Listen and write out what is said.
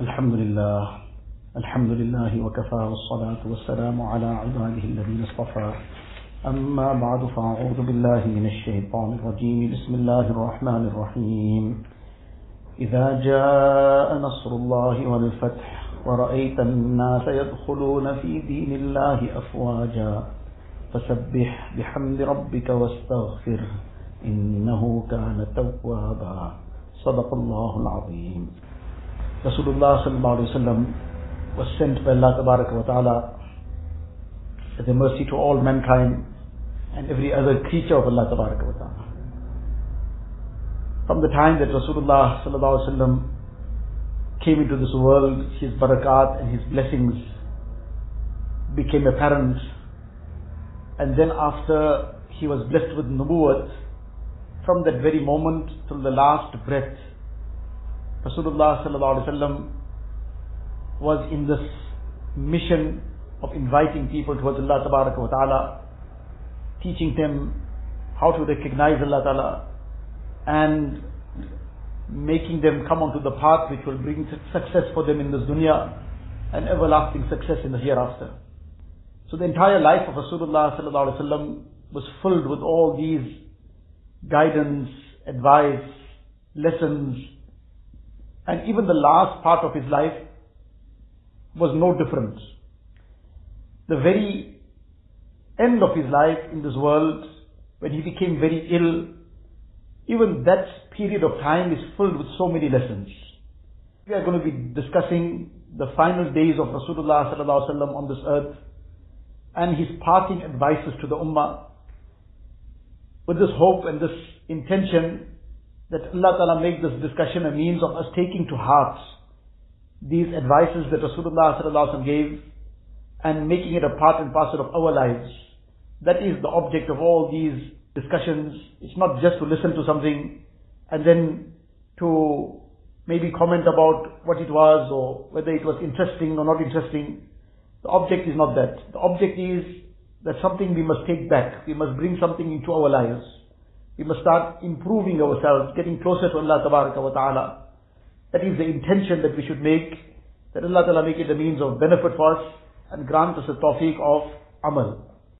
الحمد لله الحمد لله وكفى والصلاة والسلام على عباده الذين اصطفى. أما بعد فأعوذ بالله من الشيطان الرجيم. بسم الله الرحمن الرحيم. إذا جاء نصر الله والفتح ورأيت الناس يدخلون في دين الله أفواجا فسبح بحمد ربك واستغفره إنه كان توابا. صدق الله العظيم. Rasulullah wasallam was sent by Allah wa ta'ala as a mercy to all mankind and every other creature of Allah wa ta'ala. From the time that Rasulullah wasallam came into this world, his barakat and his blessings became apparent. And then after he was blessed with nubuwwat, from that very moment till the last breath, Rasulullah sallallahu was in this mission of inviting people towards Allah tabaraka wa ta'ala, teaching them how to recognize Allah ta'ala and making them come onto the path which will bring success for them in this dunya and everlasting success in the hereafter. So the entire life of Rasulullah sallallahu was filled with all these guidance, advice, lessons, and even the last part of his life was no different. The very end of his life in this world, when he became very ill, even that period of time is filled with so many lessons. We are going to be discussing the final days of Rasulullah on this earth and his parting advices to the ummah with this hope and this intention that Allah Ta'ala make this discussion a means of us taking to heart these advices that Rasulullah Sallallahu gave and making it a part and parcel of our lives. That is the object of all these discussions. It's not just to listen to something and then to maybe comment about what it was or whether it was interesting or not interesting. The object is not that. The object is that something we must take back. We must bring something into our lives. We must start improving ourselves, getting closer to Allah wa ta'ala. That is the intention that we should make, that Allah ta'ala make it a means of benefit for us and grant us a tawfiq of amal.